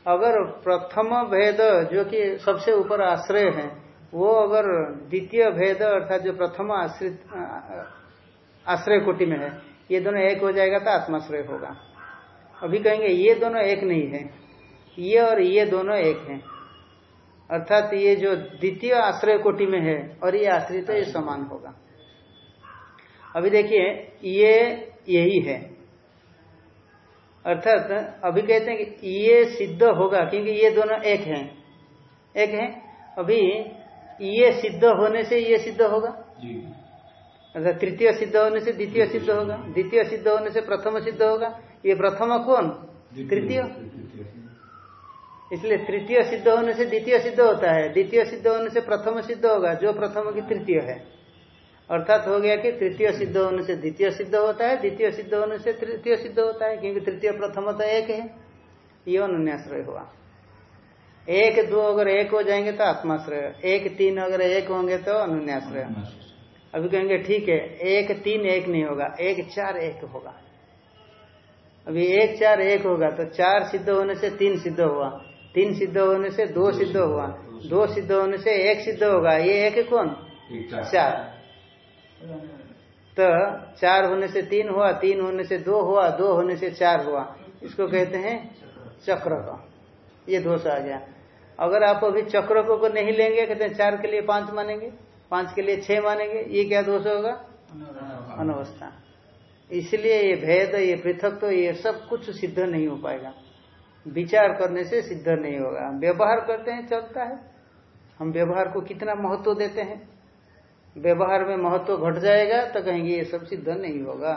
अगर प्रथम भेद जो कि सबसे ऊपर आश्रय है, वो अगर द्वितीय भेद अर्थात जो प्रथम आश्रित आश्रय कोटि में है, ये दोनों एक हो जाएगा तो आत्माश्रय होगा। अभी कहेंगे ये दोनों एक नहीं है। ये और ये दोनों एक हैं। अर्थात ये जो द्वितीय आश्रय कोटि में है और ये आश्रित तो ये समान होगा। अभी देखिए ये यही है। अर्थात अभी कहते हैं कि ये सिद्ध होगा क्योंकि ये दोनों एक हैं। एक है। अभी ये सिद्ध होने से ये सिद्ध होगा? अर्थात तृतीय सिद्ध होने से द्वितीय सिद्ध होगा। द्वितीय सिद्ध होने से प्रथम सिद्ध होगा। ये प्रथम कौन? तृतीय। इसलिए तृतीय सिद्ध होने से द्वितीय सिद्ध होता है। द्वितीय सिद्ध होने से प्रथम सिद्ध होगा, जो प्रथम की तृतीय है। अर्थात हो गया कि तृतीय सिद्ध होने से द्वितीय सिद्ध होता है, द्वितीय सिद्ध होने से तृतीय सिद्ध होता है, क्योंकि तृतीय प्रथम तो एक है। ये अनुन्याश्रय हुआ। एक, दो अगर एक हो जाएँगे तो आत्माश्रय। एक, तीन अगर एक होंगे तो अनुन्याश्रय। अभी कहेंगे, ठीक है, एक, तीन एक नहीं होगा, एक, चार एक होगा। अभी एक, चार एक होगा तो चार सिद्ध होने से तीन सिद्ध हुआ। तीन सिद्ध होने से दो सिद्ध हुआ। दो सिद्ध होने से एक सिद्ध होगा। ये एक कौन? चार। तो चार होने से तीन हुआ तीन होने से दो हुआ दो होने से चार हुआ। इसको कहते हैं चक्र का। ये दोष आ गया। अगर आप अभी चक्र को नहीं लेंगे कहते हैं चार के लिए पाँच मानेंगे पाँच के लिए छह मानेंगे ये क्या दोष होगा? अनवस्था। इसलिए ये भेद ये पृथक तो ये सब कुछ सिद्ध नहीं हो पाएगा। विचार करने से सिद्ध नहीं होगा। व्यवहार करते हैं, चलता है। हम व्यवहार को कितना महत्व देते हैं? व्यवहार में महत्व घट जाएगा तो कहेंगे, ये सब सिद्ध नहीं होगा।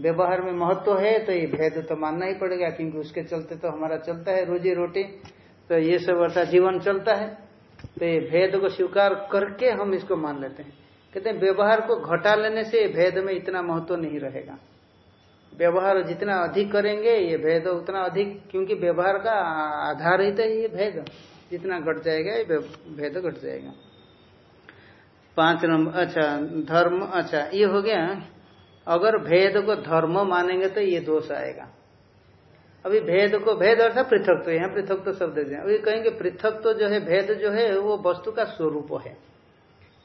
व्यवहार में महत्व है तो ये भेद तो मानना ही पड़ेगा, क्योंकि उसके चलते तो हमारा चलता है रोजी रोटी। तो ये सब अर्थात जीवन चलता है। तो ये भेद को स्वीकार करके हम इसको मान लेते हैं। कहते हैं, व्यवहार को घटा लेने से भेद में इतना महत्व नहीं रहेगा। व्यवहार जितना अधिक करेंगे, ये भेद उतना अधिक, क्योंकि व्यवहार का आधार ही तो ये भेद। जितना घट जाएगा, ये भेद घट जाएगा। पाँच नंबर अच्छा धर्म अच्छा ये हो गया। अगर भेद को धर्म मानेंगे तो ये दोष आएगा। अभी भेद को भेद अर्थात पृथक तो यहाँ पृथक तो शब्द दें अभी कहेंगे पृथक तो जो है, भेद जो है, वो वस्तु का स्वरूप है।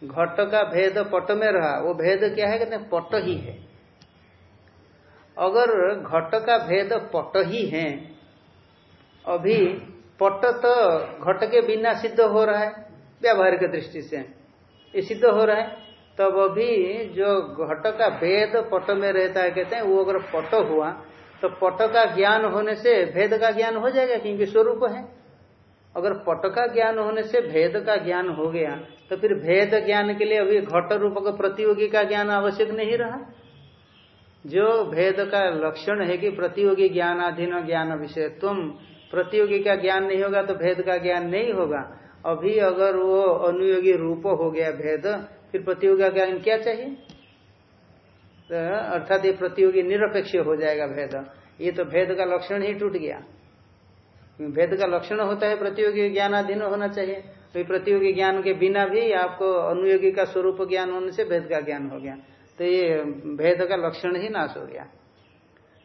घट का भेद पट में रहा, वो भेद क्या है? कहते पट ही है। अगर घट का भेद पट ही है, अभी पट तो घट के बिना सिद्ध हो रहा है, व्यावहारिक दृष्टि से। ये सिद्ध हो रहा है, तब अभी जो घट का भेद पट में रहता है, कहते हैं, वो अगर पट हुआ तो पट का ज्ञान होने से भेद का ज्ञान हो जाएगा, क्योंकि स्वरूप है। अगर पट का ज्ञान होने से भेद का ज्ञान हो गया तो फिर भेद ज्ञान के लिए अभी घट रूप का प्रतियोगी का ज्ञान आवश्यक नहीं रहा। जो भेद का लक्षण है कि प्रतियोगी ज्ञान अधीन ज्ञान विषय, तुम प्रतियोगी का ज्ञान नहीं होगा तो भेद का ज्ञान नहीं होगा। अभी अगर वो अनुयोगी रूप हो गया भेद, फिर प्रतियोगी का ज्ञान क्या चाहिए? तो अर्थात ये प्रतियोगी निरपेक्ष हो जाएगा भेद। ये तो भेद का लक्षण ही टूट गया। भेद का लक्षण होता है प्रतियोगी ज्ञानाधीन होना चाहिए। तो प्रतियोगी ज्ञान के बिना भी आपको अनुयोगी का स्वरूप ज्ञान होने से भेद का ज्ञान हो गया। तो ये भेद का लक्षण ही नाश हो गया।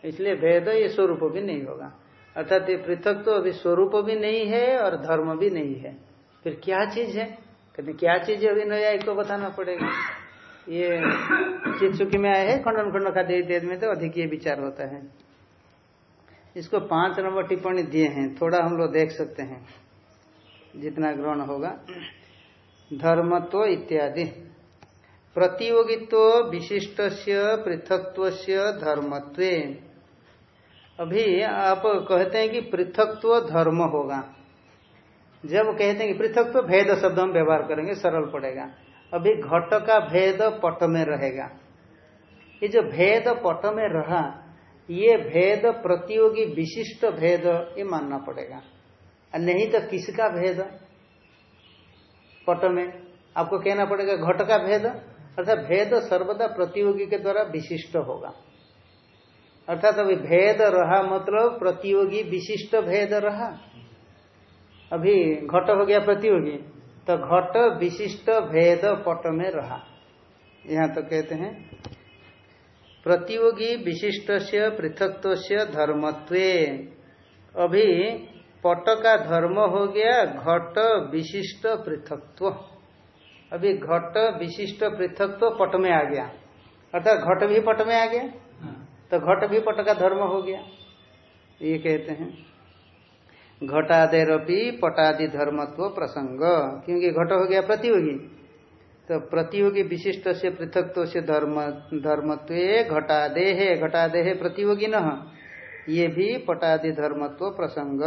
इसलिए भेद ये स्वरूप भी नहीं होगा। अर्थात ये पृथक तो अभी स्वरूप भी नहीं है और धर्म भी नहीं है। फिर क्या चीज़ है? कहते क्या चीज़ अभी नया तो बताना पड़ेगा। ये चित्सुकी में आए है, खंडन खंडन का देव में तो अधिक ये विचार होता है। इसको पाँच नंबर टिप्पणी दिए हैं, थोड़ा हम लोग देख सकते हैं। जितना ग्रहण होगा। धर्मत्व इत्यादि। प्रतियोगित्व विशिष्ट पृथकत्व धर्मत्व। अभी आप कहते हैं कि पृथकत्व धर्म होगा। जब कहते हैं कि पृथकत्व भेद शब्द हम व्यवहार करेंगे, सरल पड़ेगा। अभी घट का भेद पट में रहेगा। ये जो भेद पट में रहा, ये भेद प्रतियोगी विशिष्ट भेद ये मानना पड़ेगा। नहीं तो किसका भेद? पट में। आपको कहना पड़ेगा घट का भेद? अर्थात भेद सर्वदा प्रतियोगी के द्वारा विशिष्ट होगा। अर्थात अभी भेद रहा मतलब प्रतियोगी विशिष्ट भेद रहा। अभी घट हो गया प्रतियोगी तो घट विशिष्ट भेद पट में रहा। यहाँ तो कहते हैं, प्रतियोगी विशिष्ट से पृथकत्व से धर्मत्व। अभी पट का धर्म हो गया, घट विशिष्ट पृथकत्व। अभी घट विशिष्ट पृथक तो पट में आ गया। अर्थात घट भी पट में आ गया तो घट भी पट का धर्म हो गया। ये कहते हैं। घटादेरपी पटादि धर्मत्व प्रसंग। क्योंकि घट हो गया प्रतियोगी तो प्रतियोगी विशिष्ट से पृथकत्व से धर्म धर्मत्व घटादेह घटादेह प्रतियोगी न। ये भी पटादि धर्मत्व प्रसंग।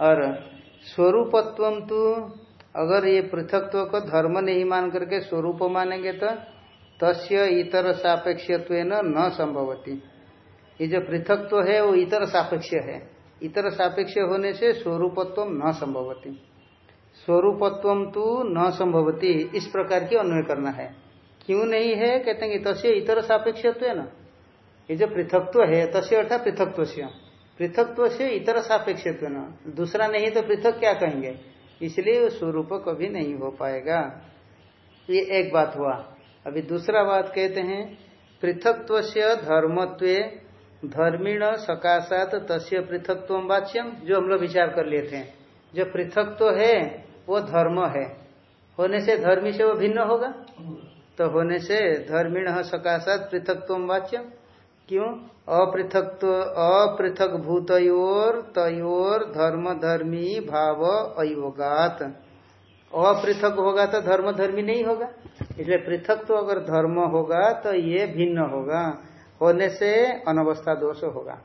और स्वरूपत्व तो अगर ये पृथकत्व को धर्म नहीं मान करके स्वरूप मानेंगे तो तस्य इतर सापेक्ष न संभवती। ये जो पृथकत्व है, वो इतर सापेक्ष है। इतर सापेक्ष होने से स्वरूपत्व न संभवती। स्वरूपत्व तो न संभवती, इस प्रकार की अन्वय करना है। क्यों नहीं है? कहते हैं तस्य इतर सापेक्ष ना। ये जो पृथकत्व है, तस्य अर्थात पृथकत्व से पृथकत्व से इतर सापेक्ष न। दूसरा नहीं तो पृथक क्या कहेंगे? इसलिए वो स्वरूप कभी नहीं हो पाएगा। ये एक बात हुआ। अभी दूसरा बात कहते हैं पृथकत्व से धर्मत्व धर्मीण सकाशात तस्य पृथकत्व वाच्यम जो हम लोग विचार कर लिए थे जो पृथकत्व है वो धर्म है। होने से धर्मी से वो भिन्न होगा? तो होने से धर्मीण सकाशात पृथकत्व वाच्यम क्यों? अपृथक अपृथक भूतयोर तयोर धर्म धर्मी भाव, अयोगात। अपृथक होगा तो धर्म धर्मी नहीं होगा। इसलिए पृथक तो अगर धर्म होगा तो ये भिन्न होगा। होने से अनवस्था दोष होगा।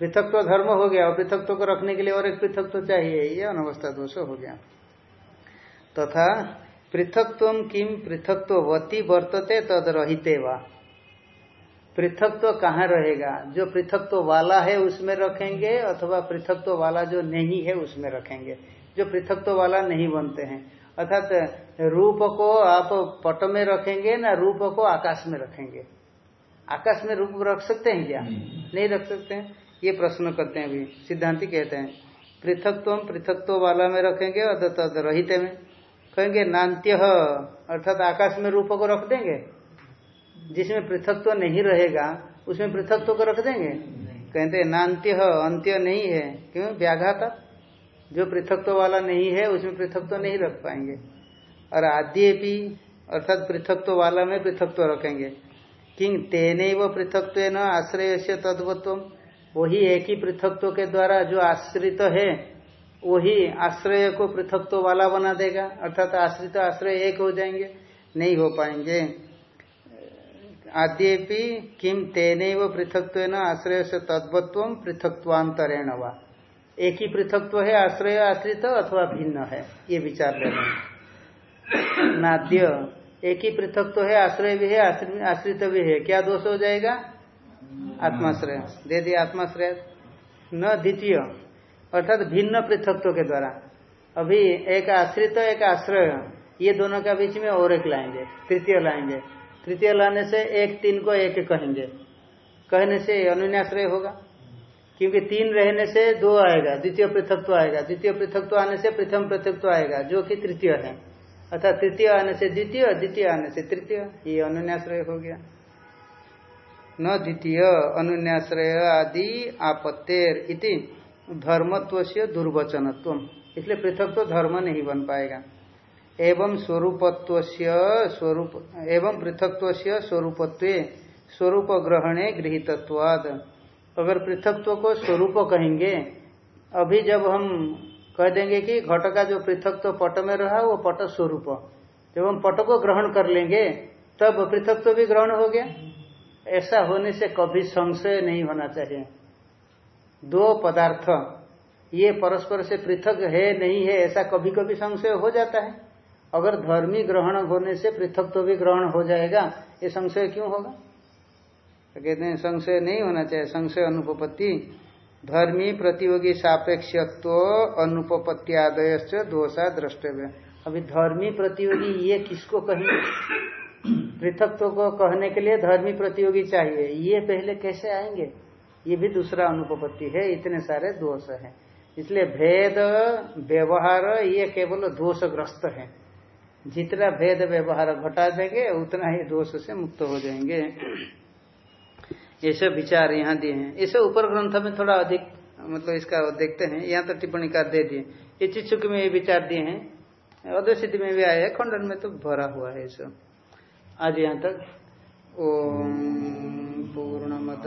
पृथक तो धर्म हो गया और पृथक तो को रखने के लिए और एक पृथक तो चाहिए, ये अनवस्था दोष हो गया। तथा पृथकत्व किम पृथकत्वती वर्तते तद रहते वा। पृथकत्व तो कहाँ रहेगा? जो पृथकत्व वाला है उसमें रखेंगे अथवा पृथकत्व वाला जो नहीं है उसमें रखेंगे? जो पृथकत्व वाला नहीं बनते हैं। अर्थात रूप को आप पट में रखेंगे ना रूप को आकाश में रखेंगे। आकाश में रूप रख सकते हैं क्या? नहीं। रख सकते हैं? ये प्रश्न करते हैं अभी। सिद्धांति कहते हैं पृथकत्व पृथकत्व वाला में रखेंगे अर्थात रहित में। कहेंगे नान्त्य अर्थात आकाश में रूप को रख देंगे? जिसमें पृथकत्व नहीं रहेगा उसमें पृथकत्व को रख देंगे? कहते नान्त्य अंत्य नहीं है। क्यों? व्याघाता। जो पृथकत्व वाला नहीं है उसमें पृथकत्व नहीं रख पाएँगे। और आद्य भी अर्थात पृथकत्व वाला में पृथकत्व रखेंगे। किंग तेने व पृथकत्व न आश्रय से तद्वत्व वही एक ही पृथकत्व के द्वारा जो आश्रित है वही आश्रय को पृथकत्व वाला बना देगा। अर्थात आश्रित आश्रय एक हो जाएँगे नहीं हो पाएँगे। आद्यपि किम तेन व पृथकत्व आश्रय से तद्वत्व पृथकत्वांतरेण वा? एक ही पृथकत्व है, आश्रय आश्रित अथवा भिन्न है? ये विचार ले रहे नाद्य, एक ही पृथकत्व है, आश्रय भी है आश्रित भी है। क्या दोष हो जाएगा? आत्माश्रय। दे दिया आत्माश्रय। न द्वितीय, अर्थात भिन्न पृथकत्व के द्वारा। अभी एक आश्रित, एक आश्रय, ये दोनों का बीच में और एक लाएँगे तृतीय लाएँगे तृतीय लाने से एक तीन को एक कहेंगे। कहने से अनुन्याश्रय होगा। क्योंकि तीन रहने से दो आएगा, द्वितीय पृथकत्व आएगा। द्वितीय पृथकत्व आने से प्रथम पृथकत्व आएगा, जो कि तृतीय है। अर्थात तृतीय आने से द्वितीय द्वितीय आने से तृतीय, ये अनुन्याश्रय हो गया। न द्वितीय, अनुन्याश्रय आदि आपत्तेर इति धर्मत्व से दुर्वचनत्व इसलिए पृथक तो धर्म नहीं बन पाएगा। एवं स्वरूपत्व स्वरूप, एवं पृथकत्व स्वरूपत्व, स्वरूप ग्रहणे गृहितत्वाद अगर पृथकत्व को स्वरूप कहेंगे, अभी जब हम कह देंगे कि घट का जो पृथकत्व पट में रहा, वो पट स्वरूप। जब हम पट को ग्रहण कर लेंगे, तब पृथकत्व भी ग्रहण हो गया। ऐसा होने से कभी संशय नहीं होना चाहिए। दो पदार्थ, ये परस्पर से पृथक है, नहीं है, ऐसा कभी कभी संशय हो जाता है। अगर धर्मी ग्रहण होने से पृथकत्व भी ग्रहण हो जाएगा, ये संशय क्यों होगा? तो कहते हैं, संशय नहीं होना चाहिए, संशय अनुपपत्ति। धर्मी प्रतियोगी सापेक्षत्व अनुपपत्ति आदय दोषा द्रष्टव्य। अभी धर्मी प्रतियोगी ये किसको कहेंगे? पृथकत्व को कहने के लिए धर्मी प्रतियोगी चाहिए। ये पहले कैसे आएँगे? ये भी दूसरा अनुपपत्ति है, इतने सारे दोष है। इसलिए भेद, व्यवहार, ये केवल दोषग्रस्त है। जितना भेद व्यवहार घटा देंगे, उतना ही दोष से मुक्त हो जाएँगे। ये सब विचार यहाँ दिए हैं। ये ऊपर ग्रंथ में थोड़ा अधिक मतलब इसका देखते हैं। यहाँ तो टिप्पणी कर दे दिए। ये चिचुक में ये विचार दिए हैं। अद्वैत में भी आए हैं। खंडन में तो भरा हुआ है सब आज यहाँ तक। ओम पूर्ण मद